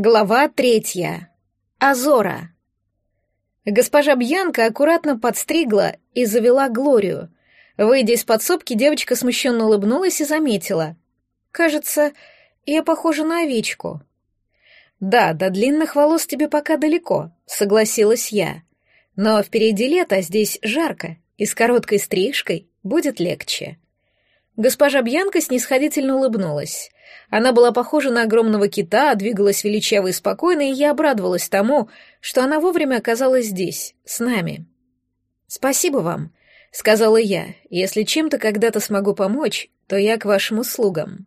Глава третья. Азора. Госпожа Бьянка аккуратно подстригла и завела Глорию. Выйдя из подсобки, девочка смущенно улыбнулась и заметила. «Кажется, я похожа на овечку». «Да, до длинных волос тебе пока далеко», — согласилась я. «Но впереди лето, а здесь жарко, и с короткой стрижкой будет легче». Госпожа Бьянка снисходительно улыбнулась. Она была похожа на огромного кита, двигалась величаво и спокойно, и я обрадовалась тому, что она вовремя оказалась здесь, с нами. «Спасибо вам», — сказала я. «Если чем-то когда-то смогу помочь, то я к вашим услугам».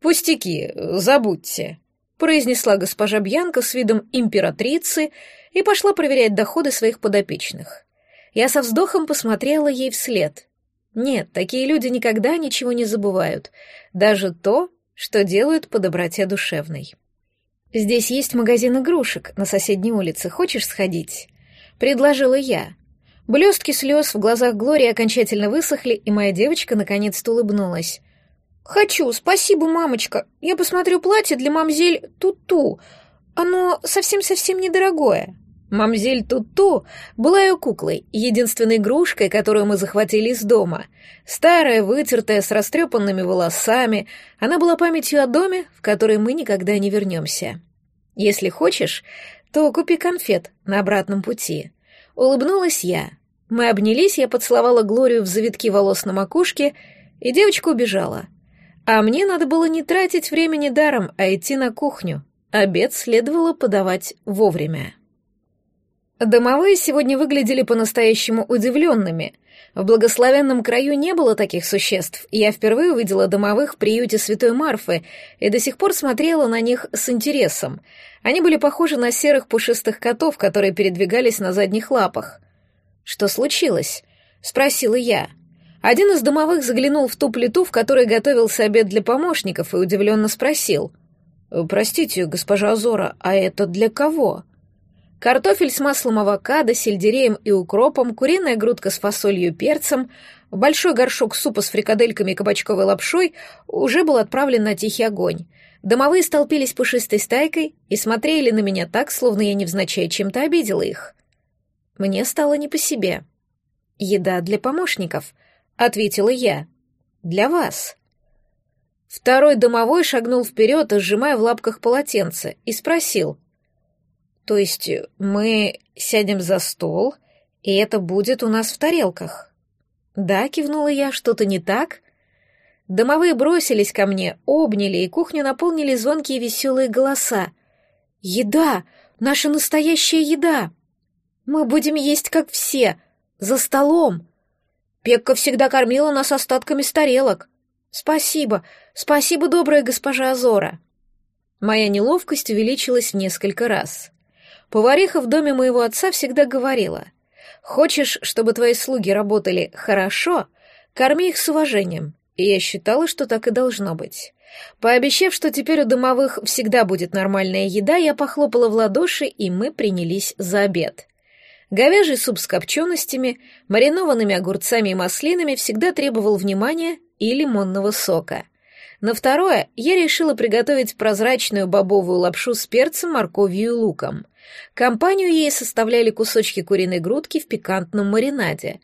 «Пустяки, забудьте», — произнесла госпожа Бьянка с видом императрицы и пошла проверять доходы своих подопечных. Я со вздохом посмотрела ей вслед. Нет, такие люди никогда ничего не забывают, даже то, что делают по доброте душевной. «Здесь есть магазин игрушек на соседней улице. Хочешь сходить?» — предложила я. Блестки слез в глазах Глории окончательно высохли, и моя девочка наконец-то улыбнулась. «Хочу, спасибо, мамочка. Я посмотрю платье для мамзель Туту. Оно совсем-совсем недорогое». Мамзель Туту была ее куклой, единственной игрушкой, которую мы захватили из дома. Старая, вытертая, с растрепанными волосами, она была памятью о доме, в который мы никогда не вернемся. Если хочешь, то купи конфет на обратном пути. Улыбнулась я. Мы обнялись, я поцеловала Глорию в завитки волос на макушке, и девочка убежала. А мне надо было не тратить времени даром, а идти на кухню. Обед следовало подавать вовремя. Домовые сегодня выглядели по-настоящему удивленными. В благословенном краю не было таких существ. Я впервые увидела домовых в приюте Святой Марфы и до сих пор смотрела на них с интересом. Они были похожи на серых пушистых котов, которые передвигались на задних лапах. «Что случилось?» — спросила я. Один из домовых заглянул в ту плиту, в которой готовился обед для помощников, и удивленно спросил. «Простите, госпожа Азора, а это для кого?» Картофель с маслом авокадо, сельдереем и укропом, куриная грудка с фасолью и перцем, большой горшок супа с фрикадельками и кабачковой лапшой уже был отправлен на тихий огонь. Домовые столпились пушистой стайкой и смотрели на меня так, словно я невзначай чем-то обидела их. Мне стало не по себе. «Еда для помощников», — ответила я. «Для вас». Второй домовой шагнул вперед, сжимая в лапках полотенце, и спросил — то есть мы сядем за стол, и это будет у нас в тарелках. Да, кивнула я, что-то не так? Домовые бросились ко мне, обняли, и кухню наполнили звонкие веселые голоса. «Еда! Наша настоящая еда! Мы будем есть, как все, за столом!» Пекка всегда кормила нас остатками с тарелок. Спасибо, спасибо, добрая госпожа Азора. Моя неловкость увеличилась в несколько раз. Повариха в доме моего отца всегда говорила, «Хочешь, чтобы твои слуги работали хорошо, корми их с уважением». И я считала, что так и должно быть. Пообещав, что теперь у домовых всегда будет нормальная еда, я похлопала в ладоши, и мы принялись за обед. Говяжий суп с копченостями, маринованными огурцами и маслинами всегда требовал внимания и лимонного сока. На второе я решила приготовить прозрачную бобовую лапшу с перцем, морковью и луком — Компанию ей составляли кусочки куриной грудки в пикантном маринаде.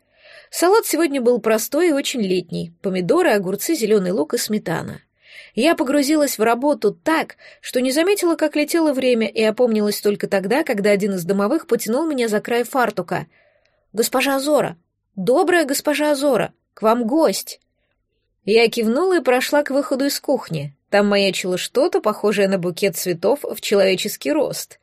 Салат сегодня был простой и очень летний. Помидоры, огурцы, зеленый лук и сметана. Я погрузилась в работу так, что не заметила, как летело время, и опомнилась только тогда, когда один из домовых потянул меня за край фартука. «Госпожа Азора! Добрая госпожа Азора! К вам гость!» Я кивнула и прошла к выходу из кухни. Там маячило что-то, похожее на букет цветов в человеческий рост.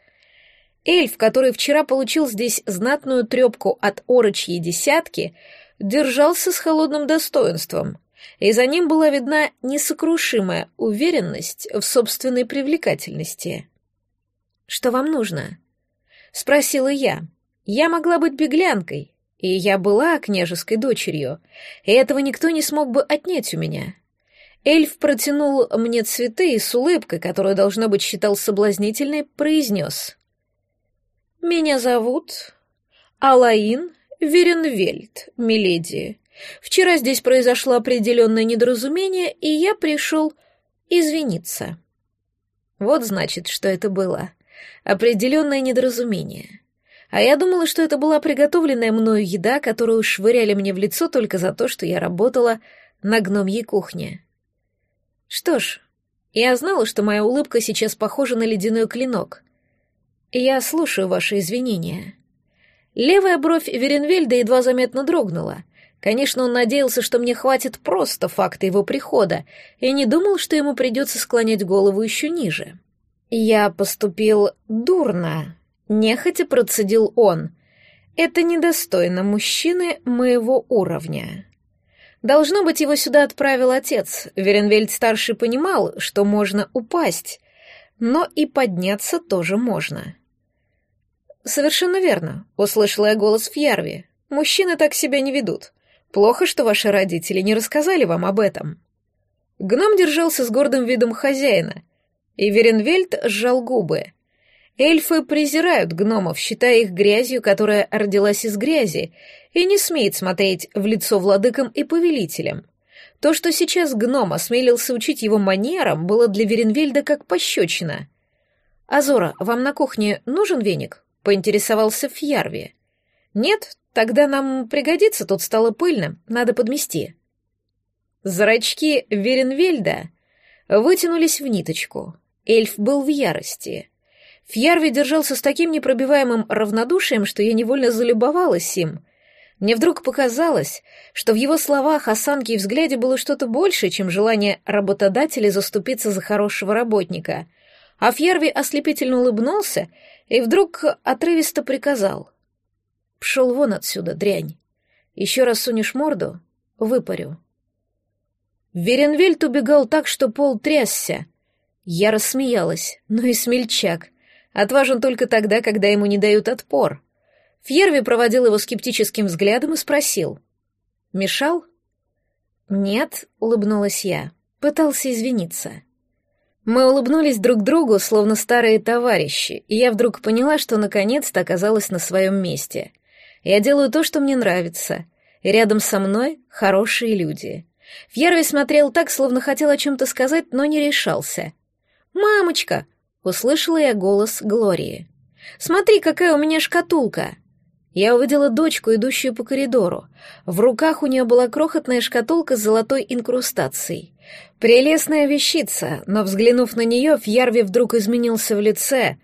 Эльф, который вчера получил здесь знатную трепку от орочьей десятки, держался с холодным достоинством, и за ним была видна несокрушимая уверенность в собственной привлекательности. «Что вам нужно?» — спросила я. «Я могла быть беглянкой, и я была княжеской дочерью, и этого никто не смог бы отнять у меня». Эльф протянул мне цветы и с улыбкой, которую, должно быть, считал соблазнительной, произнес. «Меня зовут Алаин Веренвельд, миледи. Вчера здесь произошло определенное недоразумение, и я пришел извиниться». Вот значит, что это было. Определенное недоразумение. А я думала, что это была приготовленная мною еда, которую швыряли мне в лицо только за то, что я работала на гномьей кухне. Что ж, я знала, что моя улыбка сейчас похожа на ледяной клинок. Я слушаю ваши извинения. Левая бровь Веренвельда едва заметно дрогнула. Конечно, он надеялся, что мне хватит просто факта его прихода, и не думал, что ему придется склонять голову еще ниже. Я поступил дурно, Нехотя процедил он. Это недостойно мужчины моего уровня. Должно быть, его сюда отправил отец. Веренвельд-старший понимал, что можно упасть, но и подняться тоже можно. «Совершенно верно», — услышала я голос Фьярви. «Мужчины так себя не ведут. Плохо, что ваши родители не рассказали вам об этом». Гном держался с гордым видом хозяина, и Веренвельд сжал губы. Эльфы презирают гномов, считая их грязью, которая родилась из грязи, и не смеет смотреть в лицо владыкам и повелителям. То, что сейчас гном осмелился учить его манерам, было для Веренвельда как пощечина. «Азора, вам на кухне нужен веник?» — поинтересовался Фьярви. «Нет? Тогда нам пригодится, тут стало пыльно, надо подмести». Зрачки Веренвельда вытянулись в ниточку. Эльф был в ярости — Фьярви держался с таким непробиваемым равнодушием, что я невольно залюбовалась им. Мне вдруг показалось, что в его словах, осанке и взгляде было что-то большее, чем желание работодателя заступиться за хорошего работника. А Фьярви ослепительно улыбнулся и вдруг отрывисто приказал. «Пшел вон отсюда, дрянь. Еще раз сунешь морду — выпарю». Веренвельт убегал так, что пол трясся. Я рассмеялась, но и смельчак. Отважен только тогда, когда ему не дают отпор. Фьерви проводил его скептическим взглядом и спросил. «Мешал?» «Нет», — улыбнулась я. Пытался извиниться. Мы улыбнулись друг другу, словно старые товарищи, и я вдруг поняла, что наконец-то оказалась на своем месте. Я делаю то, что мне нравится, и рядом со мной хорошие люди. Фьерви смотрел так, словно хотел о чем-то сказать, но не решался. «Мамочка!» Услышала я голос Глории. «Смотри, какая у меня шкатулка!» Я увидела дочку, идущую по коридору. В руках у нее была крохотная шкатулка с золотой инкрустацией. Прелестная вещица, но, взглянув на нее, Фьярви вдруг изменился в лице,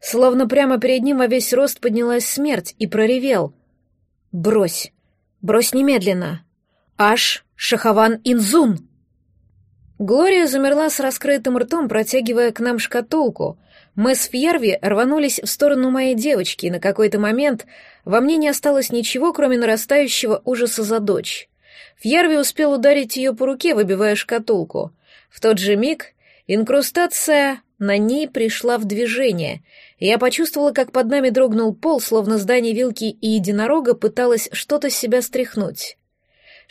словно прямо перед ним во весь рост поднялась смерть и проревел. «Брось! Брось немедленно! Аш Шахаван Инзун!» Глория замерла с раскрытым ртом, протягивая к нам шкатулку. Мы с Фьерви рванулись в сторону моей девочки, и на какой-то момент во мне не осталось ничего, кроме нарастающего ужаса за дочь. Фьерви успел ударить ее по руке, выбивая шкатулку. В тот же миг инкрустация на ней пришла в движение, я почувствовала, как под нами дрогнул пол, словно здание вилки и единорога пыталось что-то с себя стряхнуть.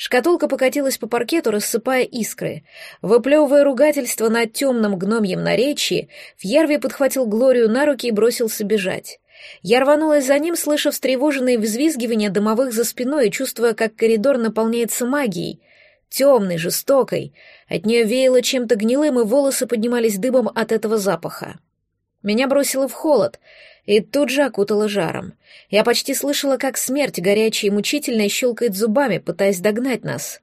Шкатулка покатилась по паркету, рассыпая искры. Выплевывая ругательство на темном гномьем наречии, Фьерви подхватил Глорию на руки и бросился бежать. Я рванулась за ним, слыша встревоженные взвизгивания дымовых за спиной и чувствуя, как коридор наполняется магией. Темной, жестокой. От нее веяло чем-то гнилым, и волосы поднимались дыбом от этого запаха. Меня бросило в холод — и тут же окутала жаром. Я почти слышала, как смерть горячая и мучительная щелкает зубами, пытаясь догнать нас.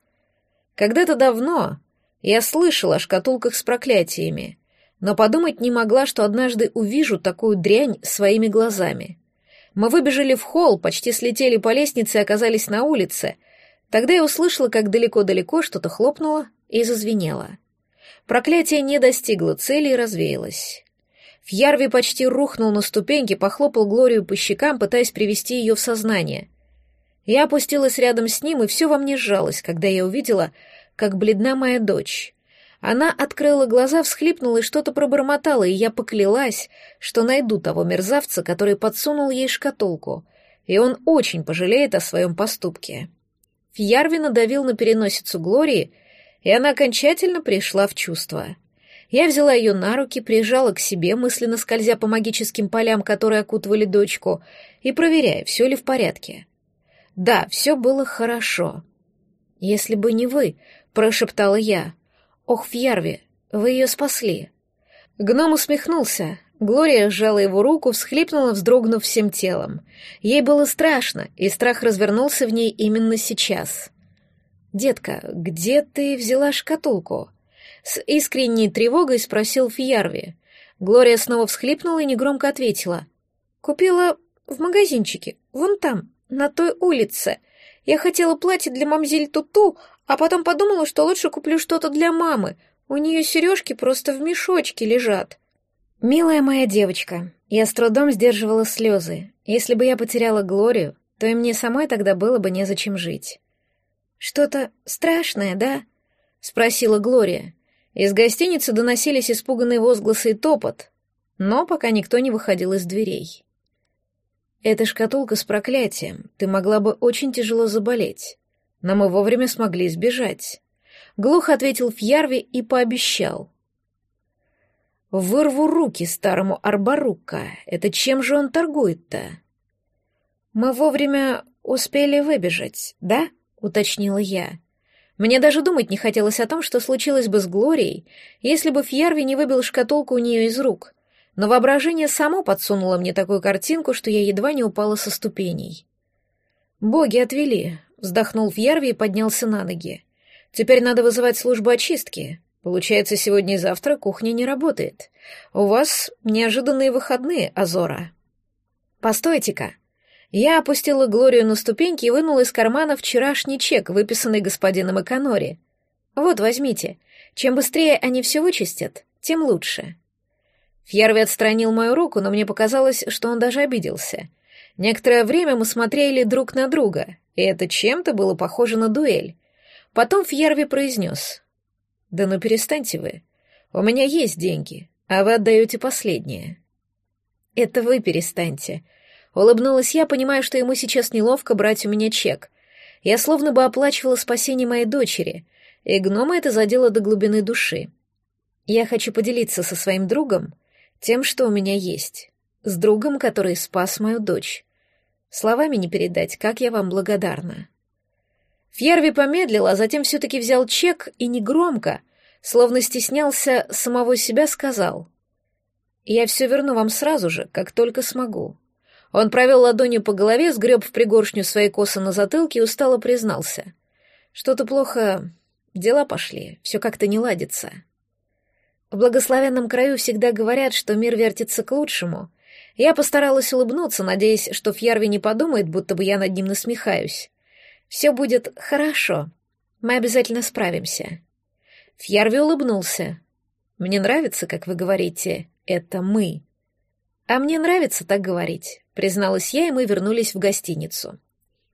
Когда-то давно я слышала о шкатулках с проклятиями, но подумать не могла, что однажды увижу такую дрянь своими глазами. Мы выбежали в холл, почти слетели по лестнице и оказались на улице. Тогда я услышала, как далеко-далеко что-то хлопнуло и зазвенело. Проклятие не достигло цели и развеялось. Фьярви почти рухнул на ступеньки, похлопал Глорию по щекам, пытаясь привести ее в сознание. Я опустилась рядом с ним, и все во мне сжалось, когда я увидела, как бледна моя дочь. Она открыла глаза, всхлипнула и что-то пробормотала, и я поклялась, что найду того мерзавца, который подсунул ей шкатулку, и он очень пожалеет о своем поступке. Фьярви надавил на переносицу Глории, и она окончательно пришла в чувство. Я взяла ее на руки, прижала к себе, мысленно скользя по магическим полям, которые окутывали дочку, и проверяя, все ли в порядке. Да, все было хорошо. «Если бы не вы», — прошептала я. «Ох, Фьярви, вы ее спасли». Гном усмехнулся. Глория сжала его руку, всхлипнула, вздрогнув всем телом. Ей было страшно, и страх развернулся в ней именно сейчас. «Детка, где ты взяла шкатулку?» С искренней тревогой спросил Фьярви. Глория снова всхлипнула и негромко ответила. «Купила в магазинчике, вон там, на той улице. Я хотела платье для мамзель Туту, а потом подумала, что лучше куплю что-то для мамы. У нее сережки просто в мешочке лежат». «Милая моя девочка, я с трудом сдерживала слезы. Если бы я потеряла Глорию, то и мне самой тогда было бы незачем жить». «Что-то страшное, да?» — спросила Глория. Из гостиницы доносились испуганные возгласы и топот, но пока никто не выходил из дверей. «Это шкатулка с проклятием. Ты могла бы очень тяжело заболеть. Но мы вовремя смогли сбежать». Глухо ответил Фьярви и пообещал. «Вырву руки старому Арбарука. Это чем же он торгует-то?» «Мы вовремя успели выбежать, да?» — уточнила я. Мне даже думать не хотелось о том, что случилось бы с Глорией, если бы Фьярви не выбил шкатулку у нее из рук, но воображение само подсунуло мне такую картинку, что я едва не упала со ступеней. «Боги отвели», — вздохнул Фьярви и поднялся на ноги. «Теперь надо вызывать службу очистки. Получается, сегодня и завтра кухня не работает. У вас неожиданные выходные, Азора». «Постойте-ка», я опустила Глорию на ступеньки и вынула из кармана вчерашний чек, выписанный господином Эконори. «Вот, возьмите. Чем быстрее они все вычистят, тем лучше». Фьерви отстранил мою руку, но мне показалось, что он даже обиделся. Некоторое время мы смотрели друг на друга, и это чем-то было похоже на дуэль. Потом Фьерви произнес. «Да ну перестаньте вы. У меня есть деньги, а вы отдаете последнее». «Это вы перестаньте», Улыбнулась я, понимая, что ему сейчас неловко брать у меня чек. Я словно бы оплачивала спасение моей дочери, и гнома это задело до глубины души. Я хочу поделиться со своим другом тем, что у меня есть. С другом, который спас мою дочь. Словами не передать, как я вам благодарна. Фьерви помедлил, а затем все-таки взял чек и негромко, словно стеснялся самого себя, сказал. «Я все верну вам сразу же, как только смогу. Он провел ладонью по голове, сгреб в пригоршню свои косы на затылке и устало признался. Что-то плохо... Дела пошли, все как-то не ладится. В благословенном краю всегда говорят, что мир вертится к лучшему. Я постаралась улыбнуться, надеясь, что Фьярви не подумает, будто бы я над ним насмехаюсь. Все будет хорошо. Мы обязательно справимся. Фьярви улыбнулся. Мне нравится, как вы говорите, это мы. А мне нравится так говорить призналась я, и мы вернулись в гостиницу.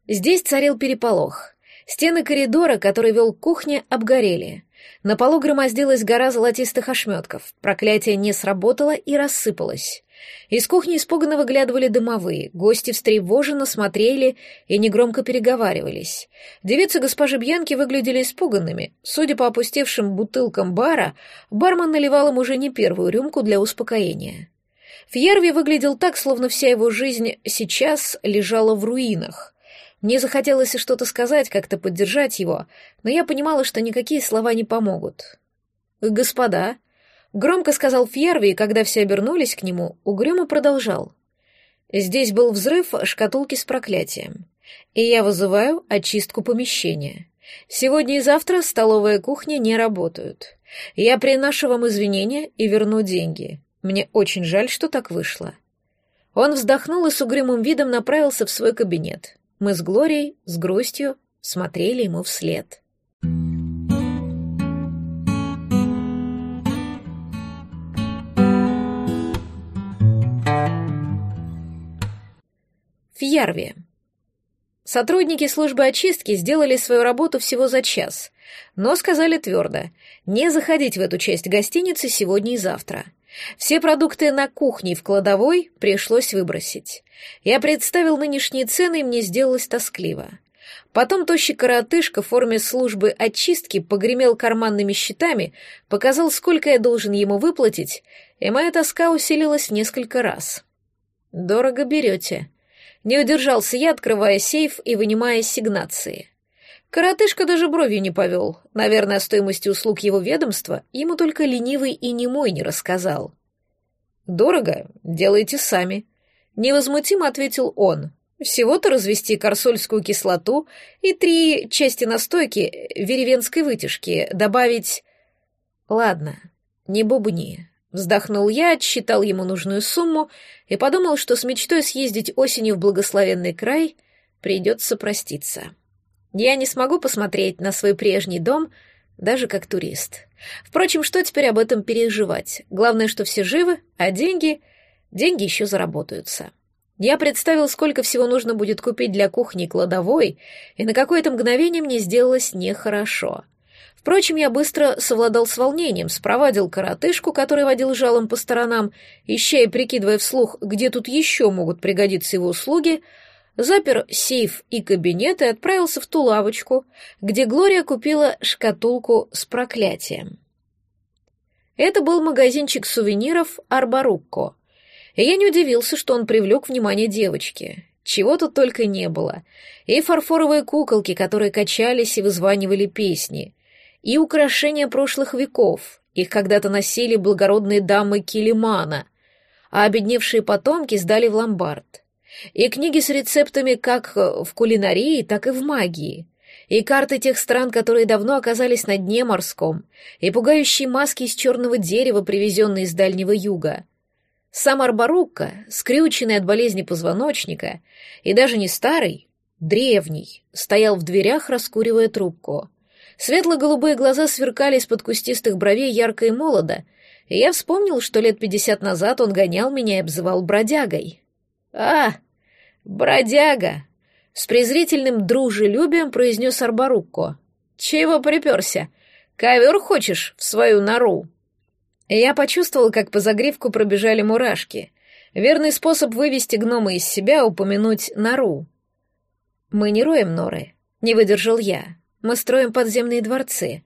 Здесь царил переполох. Стены коридора, который вел к кухне, обгорели. На полу громоздилась гора золотистых ошметков. Проклятие не сработало и рассыпалось. Из кухни испуганно выглядывали дымовые, гости встревоженно смотрели и негромко переговаривались. Девицы госпожи Бьянки выглядели испуганными. Судя по опустевшим бутылкам бара, бармен наливал им уже не первую рюмку для успокоения. Фьерви выглядел так, словно вся его жизнь сейчас лежала в руинах. Мне захотелось что-то сказать, как-то поддержать его, но я понимала, что никакие слова не помогут. «Господа», — громко сказал Фьерви, и когда все обернулись к нему, угрюмо продолжал. «Здесь был взрыв шкатулки с проклятием, и я вызываю очистку помещения. Сегодня и завтра столовая кухня не работают. Я приношу вам извинения и верну деньги. Мне очень жаль, что так вышло. Он вздохнул и с угрюмым видом направился в свой кабинет. Мы с Глорией, с грустью, смотрели ему вслед. Фьярви. Сотрудники службы очистки сделали свою работу всего за час, но сказали твердо, не заходить в эту часть гостиницы сегодня и завтра — все продукты на кухне и в кладовой пришлось выбросить. Я представил нынешние цены, и мне сделалось тоскливо. Потом тощий коротышка в форме службы очистки погремел карманными щитами, показал, сколько я должен ему выплатить, и моя тоска усилилась в несколько раз. «Дорого берете». Не удержался я, открывая сейф и вынимая сигнации. Коротышка даже бровью не повел. Наверное, о стоимости услуг его ведомства ему только ленивый и немой не рассказал. «Дорого, делайте сами», — невозмутимо ответил он. «Всего-то развести корсольскую кислоту и три части настойки веревенской вытяжки, добавить...» «Ладно, не бубни», — вздохнул я, отсчитал ему нужную сумму и подумал, что с мечтой съездить осенью в благословенный край придется проститься. Я не смогу посмотреть на свой прежний дом даже как турист. Впрочем, что теперь об этом переживать? Главное, что все живы, а деньги... Деньги еще заработаются. Я представил, сколько всего нужно будет купить для кухни кладовой, и на какое-то мгновение мне сделалось нехорошо. Впрочем, я быстро совладал с волнением, спровадил коротышку, который водил жалом по сторонам, ища и прикидывая вслух, где тут еще могут пригодиться его услуги, запер сейф и кабинет и отправился в ту лавочку, где Глория купила шкатулку с проклятием. Это был магазинчик сувениров Арбарукко. И я не удивился, что он привлек внимание девочки. Чего тут только не было. И фарфоровые куколки, которые качались и вызванивали песни. И украшения прошлых веков. Их когда-то носили благородные дамы Килимана. А обедневшие потомки сдали в ломбард и книги с рецептами как в кулинарии, так и в магии, и карты тех стран, которые давно оказались на дне морском, и пугающие маски из черного дерева, привезенные из Дальнего Юга. Сам Арбарукка, скрюченный от болезни позвоночника, и даже не старый, древний, стоял в дверях, раскуривая трубку. Светло-голубые глаза сверкали из-под кустистых бровей ярко и молодо, и я вспомнил, что лет пятьдесят назад он гонял меня и обзывал бродягой. «А, бродяга!» — с презрительным дружелюбием произнес Арбарукко. «Чего приперся? Ковер хочешь в свою нору?» Я почувствовал, как по загривку пробежали мурашки. Верный способ вывести гнома из себя — упомянуть нору. «Мы не роем норы», — не выдержал я. «Мы строим подземные дворцы.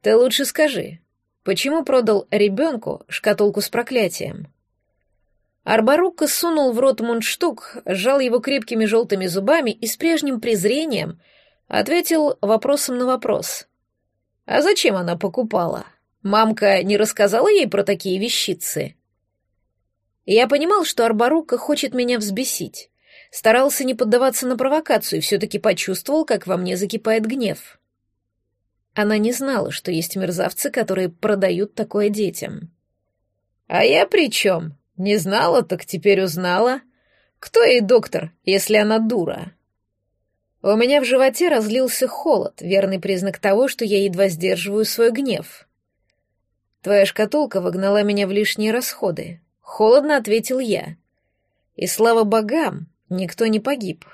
Ты лучше скажи, почему продал ребенку шкатулку с проклятием?» Арбарукка сунул в рот мундштук, сжал его крепкими желтыми зубами и с прежним презрением ответил вопросом на вопрос. «А зачем она покупала? Мамка не рассказала ей про такие вещицы?» Я понимал, что Арбарукка хочет меня взбесить. Старался не поддаваться на провокацию и все-таки почувствовал, как во мне закипает гнев. Она не знала, что есть мерзавцы, которые продают такое детям. «А я при чем?» Не знала, так теперь узнала. Кто ей доктор, если она дура? У меня в животе разлился холод, верный признак того, что я едва сдерживаю свой гнев. Твоя шкатулка выгнала меня в лишние расходы. Холодно ответил я. И слава богам, никто не погиб.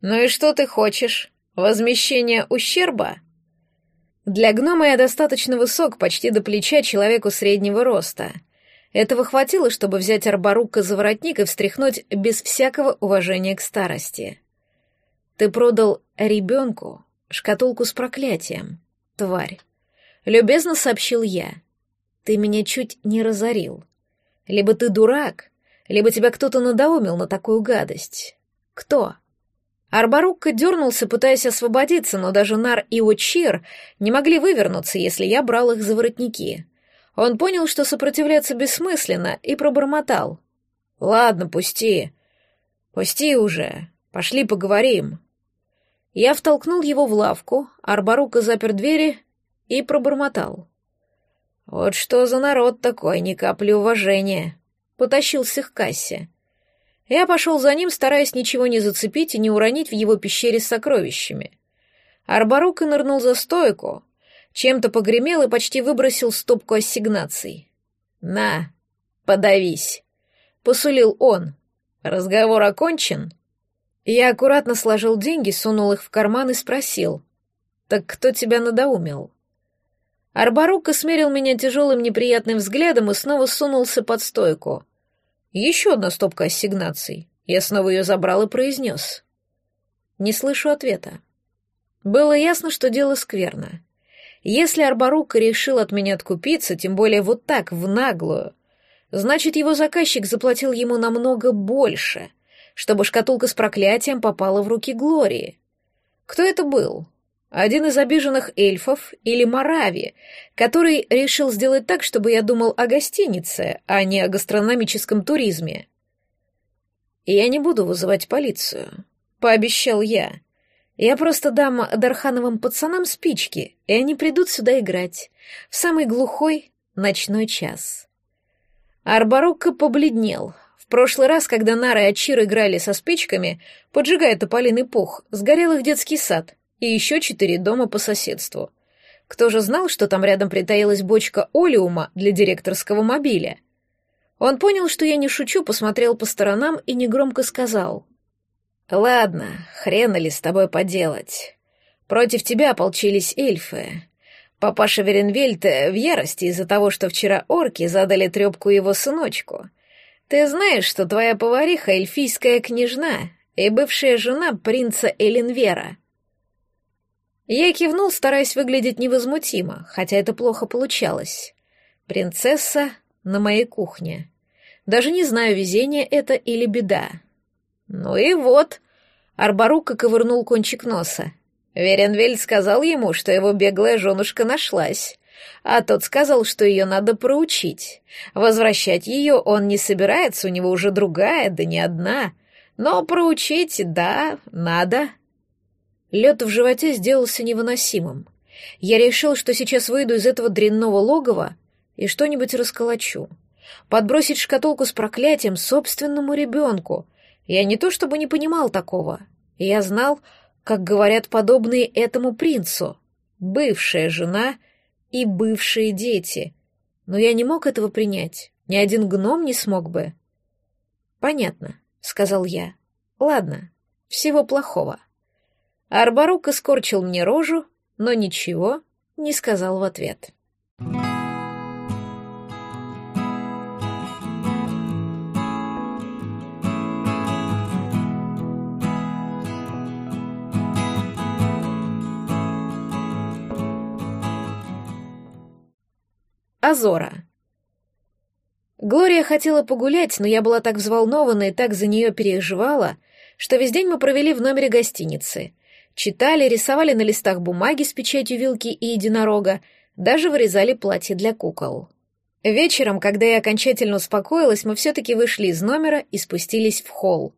Ну и что ты хочешь? Возмещение ущерба? Для гнома я достаточно высок, почти до плеча человеку среднего роста — этого хватило, чтобы взять Арбарука за воротник и встряхнуть без всякого уважения к старости. Ты продал ребенку шкатулку с проклятием, тварь. Любезно сообщил я. Ты меня чуть не разорил. Либо ты дурак, либо тебя кто-то надоумил на такую гадость. Кто? Арбарукка дернулся, пытаясь освободиться, но даже Нар и Очир не могли вывернуться, если я брал их за воротники. Он понял, что сопротивляться бессмысленно, и пробормотал. «Ладно, пусти. Пусти уже. Пошли поговорим». Я втолкнул его в лавку, Арбарука запер двери и пробормотал. «Вот что за народ такой, ни капли уважения!» Потащился к кассе. Я пошел за ним, стараясь ничего не зацепить и не уронить в его пещере с сокровищами. Арбарука нырнул за стойку, чем-то погремел и почти выбросил стопку ассигнаций. «На, подавись», — посулил он. «Разговор окончен?» Я аккуратно сложил деньги, сунул их в карман и спросил. «Так кто тебя надоумил?» Арбарука смерил меня тяжелым неприятным взглядом и снова сунулся под стойку. Еще одна стопка ассигнаций. Я снова ее забрал и произнес. Не слышу ответа. Было ясно, что дело скверно. Если Арбарука решил от меня откупиться, тем более вот так, в наглую, значит, его заказчик заплатил ему намного больше, чтобы шкатулка с проклятием попала в руки Глории. Кто это был? Один из обиженных эльфов или Марави, который решил сделать так, чтобы я думал о гостинице, а не о гастрономическом туризме. «Я не буду вызывать полицию», — пообещал я. «Я просто дам Дархановым пацанам спички, и они придут сюда играть в самый глухой ночной час». Арбарукка побледнел. В прошлый раз, когда Нара и Ачир играли со спичками, поджигая тополиный пух, сгорел их детский сад — и еще четыре дома по соседству. Кто же знал, что там рядом притаилась бочка олеума для директорского мобиля? Он понял, что я не шучу, посмотрел по сторонам и негромко сказал. «Ладно, хрена ли с тобой поделать. Против тебя ополчились эльфы. Папаша Веренвельт в ярости из-за того, что вчера орки задали трепку его сыночку. Ты знаешь, что твоя повариха эльфийская княжна и бывшая жена принца Эленвера». Я кивнул, стараясь выглядеть невозмутимо, хотя это плохо получалось. Принцесса на моей кухне. Даже не знаю, везение это или беда. Ну и вот. Арбарука ковырнул кончик носа. Веренвель сказал ему, что его беглая женушка нашлась. А тот сказал, что ее надо проучить. Возвращать ее он не собирается, у него уже другая, да не одна. Но проучить, да, надо. Лед в животе сделался невыносимым. Я решил, что сейчас выйду из этого дрянного логова и что-нибудь расколочу. Подбросить шкатулку с проклятием собственному ребенку. Я не то чтобы не понимал такого. Я знал, как говорят подобные этому принцу. Бывшая жена и бывшие дети. Но я не мог этого принять. Ни один гном не смог бы. «Понятно», — сказал я. «Ладно, всего плохого». Арбарук искорчил мне рожу, но ничего не сказал в ответ. Азора. Глория хотела погулять, но я была так взволнована и так за нее переживала, что весь день мы провели в номере гостиницы, Читали, рисовали на листах бумаги с печатью вилки и единорога, даже вырезали платье для кукол. Вечером, когда я окончательно успокоилась, мы все-таки вышли из номера и спустились в холл.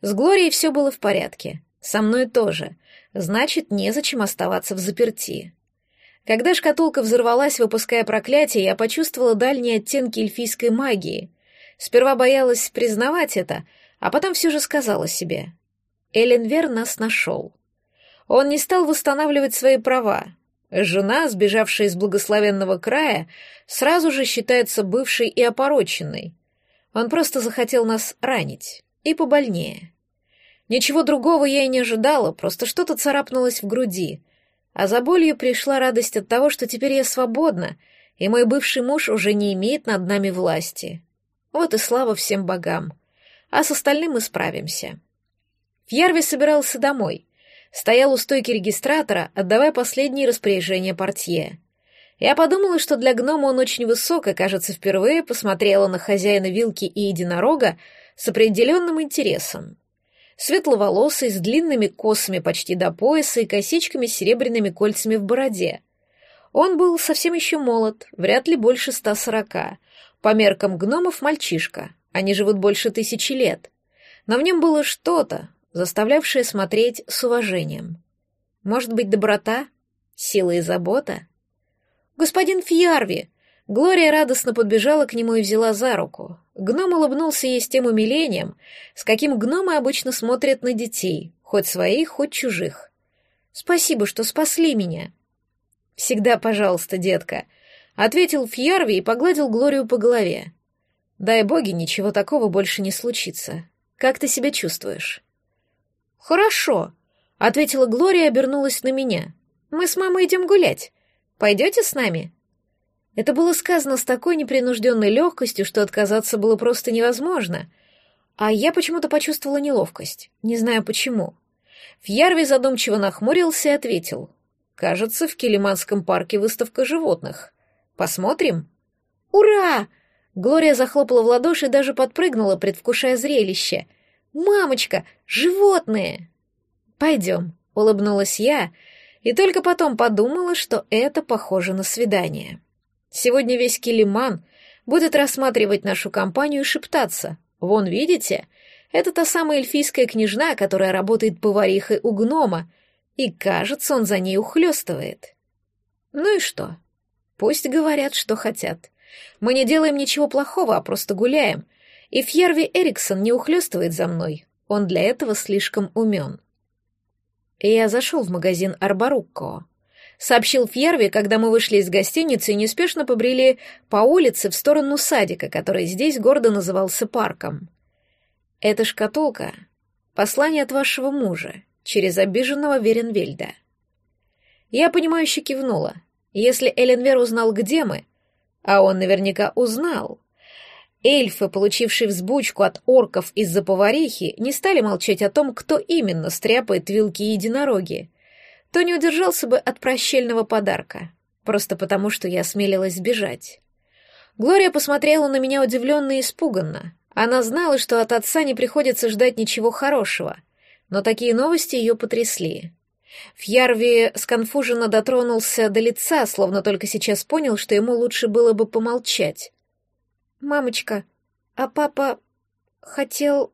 С Глорией все было в порядке. Со мной тоже. Значит, незачем оставаться в заперти. Когда шкатулка взорвалась, выпуская проклятие, я почувствовала дальние оттенки эльфийской магии. Сперва боялась признавать это, а потом все же сказала себе. Эленвер нас нашел. Он не стал восстанавливать свои права. Жена, сбежавшая из благословенного края, сразу же считается бывшей и опороченной. Он просто захотел нас ранить. И побольнее. Ничего другого я и не ожидала, просто что-то царапнулось в груди. А за болью пришла радость от того, что теперь я свободна, и мой бывший муж уже не имеет над нами власти. Вот и слава всем богам. А с остальным мы справимся. Фьярви собирался домой — стоял у стойки регистратора, отдавая последние распоряжения портье. Я подумала, что для гнома он очень высок, и, кажется, впервые посмотрела на хозяина вилки и единорога с определенным интересом. Светловолосый, с длинными косами почти до пояса и косичками с серебряными кольцами в бороде. Он был совсем еще молод, вряд ли больше ста сорока. По меркам гномов мальчишка, они живут больше тысячи лет. Но в нем было что-то, заставлявшее смотреть с уважением. Может быть, доброта, сила и забота? «Господин Фьярви!» Глория радостно подбежала к нему и взяла за руку. Гном улыбнулся ей с тем умилением, с каким гномы обычно смотрят на детей, хоть своих, хоть чужих. «Спасибо, что спасли меня». «Всегда пожалуйста, детка», — ответил Фьярви и погладил Глорию по голове. «Дай боги, ничего такого больше не случится. Как ты себя чувствуешь?» «Хорошо», — ответила Глория и обернулась на меня. «Мы с мамой идем гулять. Пойдете с нами?» Это было сказано с такой непринужденной легкостью, что отказаться было просто невозможно. А я почему-то почувствовала неловкость. Не знаю почему. Фьярви задумчиво нахмурился и ответил. «Кажется, в Килиманском парке выставка животных. Посмотрим?» «Ура!» Глория захлопала в ладоши и даже подпрыгнула, предвкушая зрелище — «Мамочка, животные!» «Пойдем», — улыбнулась я, и только потом подумала, что это похоже на свидание. Сегодня весь Килиман будет рассматривать нашу компанию и шептаться. Вон, видите, это та самая эльфийская княжна, которая работает поварихой у гнома, и, кажется, он за ней ухлёстывает. Ну и что? Пусть говорят, что хотят. Мы не делаем ничего плохого, а просто гуляем. И Фьерви Эриксон не ухлёстывает за мной. Он для этого слишком умен. Я зашел в магазин Арбарукко. Сообщил Фьерви, когда мы вышли из гостиницы и неспешно побрели по улице в сторону садика, который здесь гордо назывался парком. «Это шкатулка. Послание от вашего мужа через обиженного Веренвельда». Я понимающе кивнула. Если Эленвер узнал, где мы, а он наверняка узнал, эльфы, получившие взбучку от орков из-за поварихи, не стали молчать о том, кто именно стряпает вилки и единороги, то не удержался бы от прощельного подарка, просто потому что я осмелилась сбежать. Глория посмотрела на меня удивленно и испуганно. Она знала, что от отца не приходится ждать ничего хорошего, но такие новости ее потрясли. Фьярви сконфуженно дотронулся до лица, словно только сейчас понял, что ему лучше было бы помолчать. «Мамочка, а папа хотел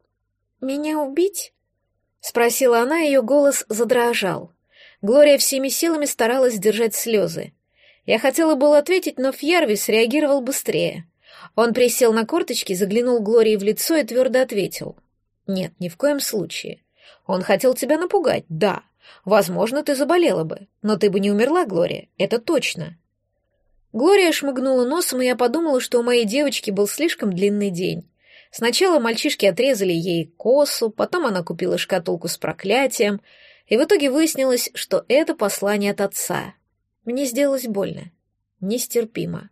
меня убить?» — спросила она, ее голос задрожал. Глория всеми силами старалась сдержать слезы. Я хотела было ответить, но Фьярви среагировал быстрее. Он присел на корточки, заглянул Глории в лицо и твердо ответил. «Нет, ни в коем случае. Он хотел тебя напугать, да. Возможно, ты заболела бы, но ты бы не умерла, Глория, это точно». Глория шмыгнула носом, и я подумала, что у моей девочки был слишком длинный день. Сначала мальчишки отрезали ей косу, потом она купила шкатулку с проклятием, и в итоге выяснилось, что это послание от отца. Мне сделалось больно. Нестерпимо.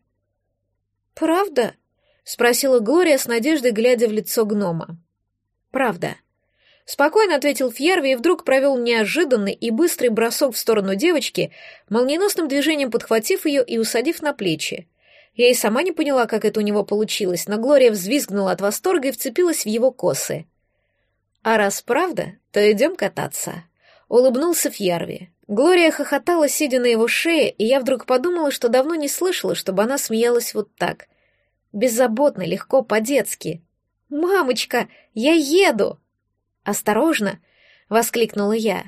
«Правда?» — спросила Глория с надеждой, глядя в лицо гнома. «Правда». Спокойно ответил Фьерви и вдруг провел неожиданный и быстрый бросок в сторону девочки, молниеносным движением подхватив ее и усадив на плечи. Я и сама не поняла, как это у него получилось, но Глория взвизгнула от восторга и вцепилась в его косы. «А раз правда, то идем кататься», — улыбнулся Фьерви. Глория хохотала, сидя на его шее, и я вдруг подумала, что давно не слышала, чтобы она смеялась вот так. Беззаботно, легко, по-детски. «Мамочка, я еду!» «Осторожно!» — воскликнула я.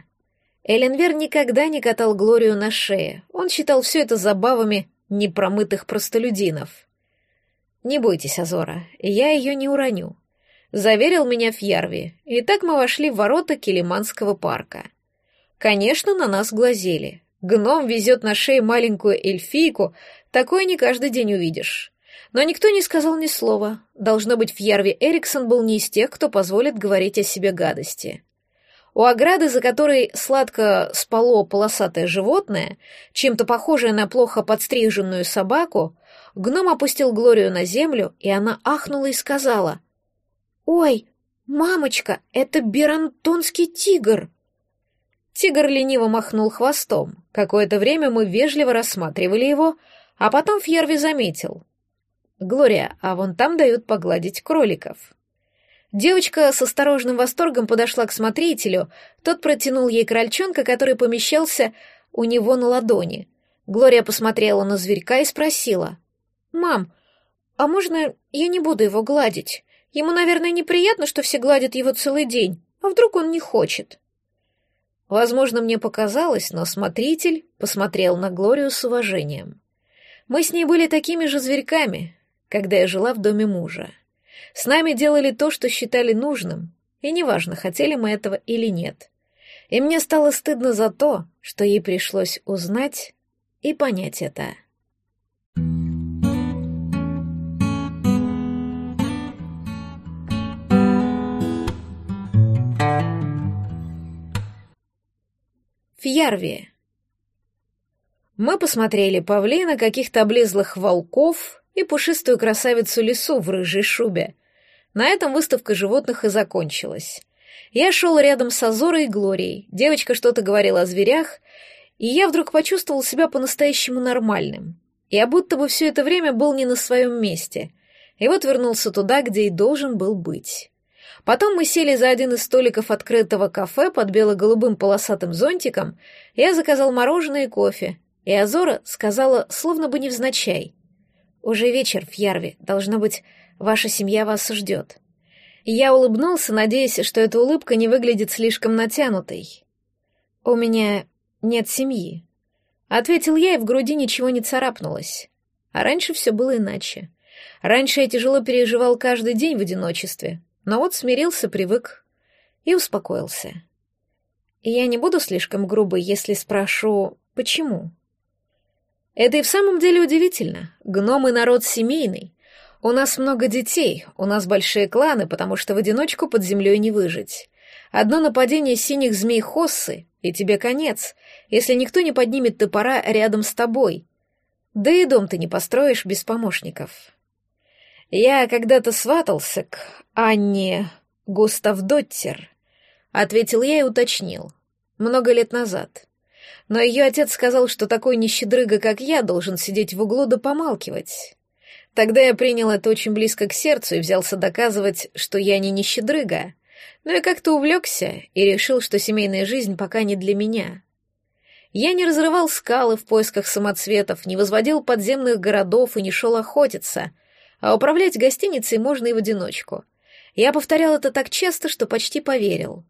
Эленвер никогда не катал Глорию на шее. Он считал все это забавами непромытых простолюдинов. «Не бойтесь, Азора, я ее не уроню», — заверил меня Фьярви, и так мы вошли в ворота Килиманского парка. Конечно, на нас глазели. Гном везет на шее маленькую эльфийку, такое не каждый день увидишь. Но никто не сказал ни слова. Должно быть, Фьярви Эриксон был не из тех, кто позволит говорить о себе гадости. У ограды, за которой сладко спало полосатое животное, чем-то похожее на плохо подстриженную собаку, гном опустил Глорию на землю, и она ахнула и сказала, «Ой, мамочка, это берантонский тигр!» Тигр лениво махнул хвостом. Какое-то время мы вежливо рассматривали его, а потом Фьерви заметил. «Глория, а вон там дают погладить кроликов». Девочка с осторожным восторгом подошла к смотрителю, тот протянул ей крольчонка, который помещался у него на ладони. Глория посмотрела на зверька и спросила. «Мам, а можно я не буду его гладить? Ему, наверное, неприятно, что все гладят его целый день, а вдруг он не хочет?» Возможно, мне показалось, но смотритель посмотрел на Глорию с уважением. Мы с ней были такими же зверьками, когда я жила в доме мужа. С нами делали то, что считали нужным, и неважно, хотели мы этого или нет. И мне стало стыдно за то, что ей пришлось узнать и понять это. Фьярви. Мы посмотрели павлина, каких-то облезлых волков и пушистую красавицу лису в рыжей шубе. На этом выставка животных и закончилась. Я шел рядом с Азорой и Глорией, девочка что-то говорила о зверях, и я вдруг почувствовал себя по-настоящему нормальным. Я будто бы все это время был не на своем месте, и вот вернулся туда, где и должен был быть. Потом мы сели за один из столиков открытого кафе под бело-голубым полосатым зонтиком, я заказал мороженое и кофе, и Азора сказала, словно бы невзначай. «Уже вечер в Ярве, должно быть, ваша семья вас ждет». Я улыбнулся, надеясь, что эта улыбка не выглядит слишком натянутой. «У меня нет семьи», — ответил я, и в груди ничего не царапнулось. А раньше все было иначе. Раньше я тяжело переживал каждый день в одиночестве, но вот смирился, привык и успокоился. И я не буду слишком грубой, если спрошу, почему. Это и в самом деле удивительно. Гномы — народ семейный. У нас много детей, у нас большие кланы, потому что в одиночку под землей не выжить. Одно нападение синих змей Хоссы, и тебе конец, если никто не поднимет топора рядом с тобой. Да и дом ты не построишь без помощников. Я когда-то сватался к Анне Густав Доттер, ответил я и уточнил. Много лет назад. Но ее отец сказал, что такой нищедрыга, как я, должен сидеть в углу да помалкивать. Тогда я принял это очень близко к сердцу и взялся доказывать, что я не нищедрыга, но я как-то увлекся и решил, что семейная жизнь пока не для меня. Я не разрывал скалы в поисках самоцветов, не возводил подземных городов и не шел охотиться, а управлять гостиницей можно и в одиночку. Я повторял это так часто, что почти поверил.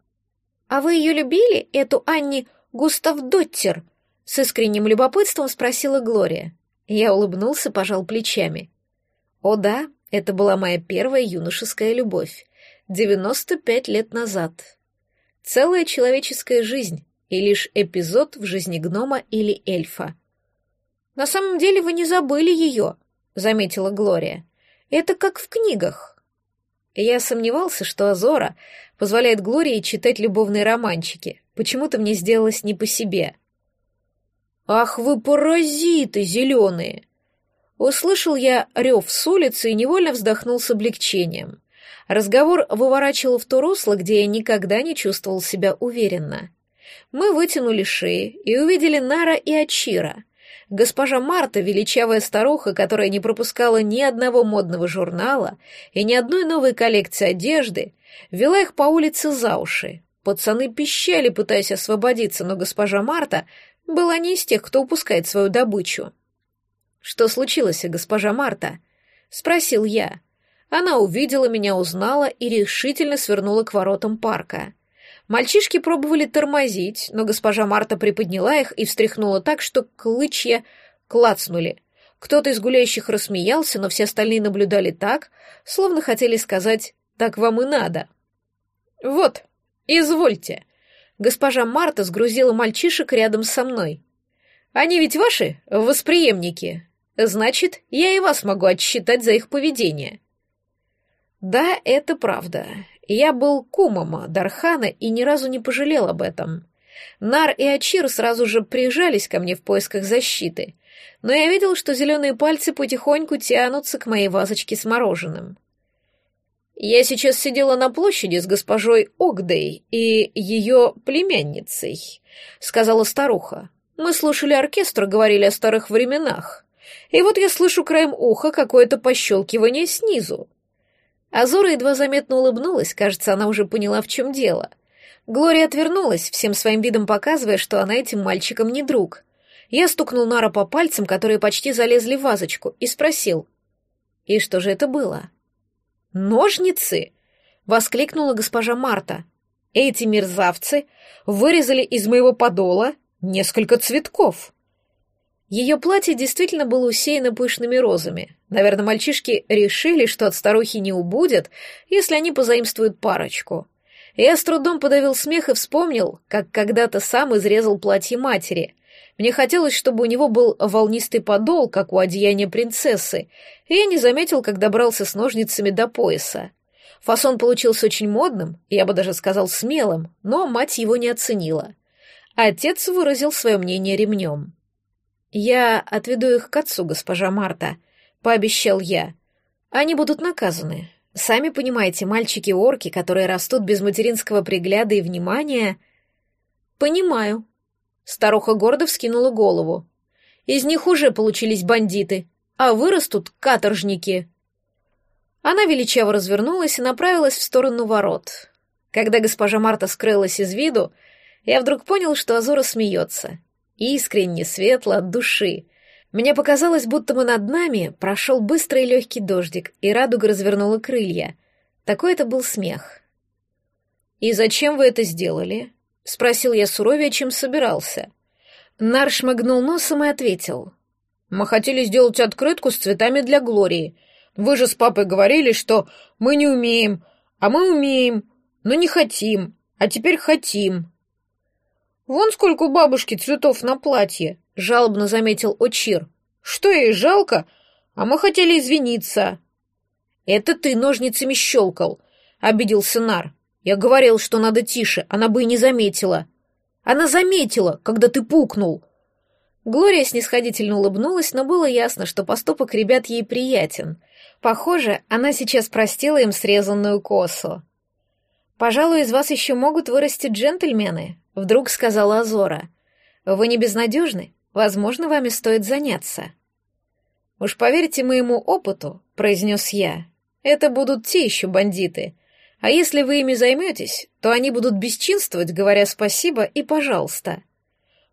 «А вы ее любили, эту Анни Густав Доттер?» — с искренним любопытством спросила Глория. Я улыбнулся, пожал плечами. «О да, это была моя первая юношеская любовь. 95 лет назад. Целая человеческая жизнь и лишь эпизод в жизни гнома или эльфа. «На самом деле вы не забыли ее», — заметила Глория. «Это как в книгах». Я сомневался, что Азора позволяет Глории читать любовные романчики. Почему-то мне сделалось не по себе. «Ах вы паразиты зеленые!» Услышал я рев с улицы и невольно вздохнул с облегчением. Разговор выворачивал в то русло, где я никогда не чувствовал себя уверенно. Мы вытянули шеи и увидели Нара и Ачира. Госпожа Марта, величавая старуха, которая не пропускала ни одного модного журнала и ни одной новой коллекции одежды, вела их по улице за уши. Пацаны пищали, пытаясь освободиться, но госпожа Марта была не из тех, кто упускает свою добычу. «Что случилось, госпожа Марта?» — спросил я. Она увидела меня, узнала и решительно свернула к воротам парка. Мальчишки пробовали тормозить, но госпожа Марта приподняла их и встряхнула так, что клычья клацнули. Кто-то из гуляющих рассмеялся, но все остальные наблюдали так, словно хотели сказать «так вам и надо». «Вот, извольте». Госпожа Марта сгрузила мальчишек рядом со мной. «Они ведь ваши восприемники. Значит, я и вас могу отсчитать за их поведение». Да, это правда. Я был кумом Дархана и ни разу не пожалел об этом. Нар и Ачир сразу же прижались ко мне в поисках защиты, но я видел, что зеленые пальцы потихоньку тянутся к моей вазочке с мороженым. Я сейчас сидела на площади с госпожой Огдей и ее племянницей, сказала старуха. Мы слушали оркестр, говорили о старых временах. И вот я слышу краем уха какое-то пощелкивание снизу. Азура едва заметно улыбнулась, кажется, она уже поняла, в чем дело. Глория отвернулась, всем своим видом показывая, что она этим мальчикам не друг. Я стукнул Нара по пальцам, которые почти залезли в вазочку, и спросил. «И что же это было?» «Ножницы!» — воскликнула госпожа Марта. «Эти мерзавцы вырезали из моего подола несколько цветков». Ее платье действительно было усеяно пышными розами. Наверное, мальчишки решили, что от старухи не убудет, если они позаимствуют парочку. Я с трудом подавил смех и вспомнил, как когда-то сам изрезал платье матери. Мне хотелось, чтобы у него был волнистый подол, как у одеяния принцессы, и я не заметил, как добрался с ножницами до пояса. Фасон получился очень модным, я бы даже сказал смелым, но мать его не оценила. Отец выразил свое мнение ремнем. «Я отведу их к отцу, госпожа Марта», — пообещал я. «Они будут наказаны. Сами понимаете, мальчики-орки, которые растут без материнского пригляда и внимания...» «Понимаю». Старуха гордо вскинула голову. «Из них уже получились бандиты, а вырастут каторжники». Она величаво развернулась и направилась в сторону ворот. Когда госпожа Марта скрылась из виду, я вдруг понял, что Азора смеется. Искренне, светло, от души. Мне показалось, будто мы над нами прошел быстрый легкий дождик, и радуга развернула крылья. Такой это был смех. «И зачем вы это сделали?» — спросил я суровее, чем собирался. Нар шмыгнул носом и ответил. «Мы хотели сделать открытку с цветами для Глории. Вы же с папой говорили, что мы не умеем, а мы умеем, но не хотим, а теперь хотим». «Вон сколько у бабушки цветов на платье», — жалобно заметил Очир. «Что ей жалко? А мы хотели извиниться». «Это ты ножницами щелкал», — обиделся Нар. «Я говорил, что надо тише, она бы и не заметила». «Она заметила, когда ты пукнул». Глория снисходительно улыбнулась, но было ясно, что поступок ребят ей приятен. Похоже, она сейчас простила им срезанную косу. «Пожалуй, из вас еще могут вырасти джентльмены», — вдруг сказала Азора. «Вы не безнадежны? Возможно, вами стоит заняться». «Уж поверьте моему опыту», — произнес я, — «это будут те еще бандиты. А если вы ими займетесь, то они будут бесчинствовать, говоря спасибо и пожалуйста».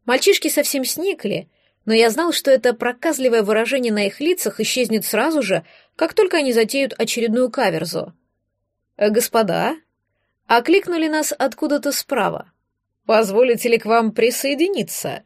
Мальчишки совсем сникли, но я знал, что это проказливое выражение на их лицах исчезнет сразу же, как только они затеют очередную каверзу. «Господа», Окликнули нас откуда-то справа. «Позволите ли к вам присоединиться?»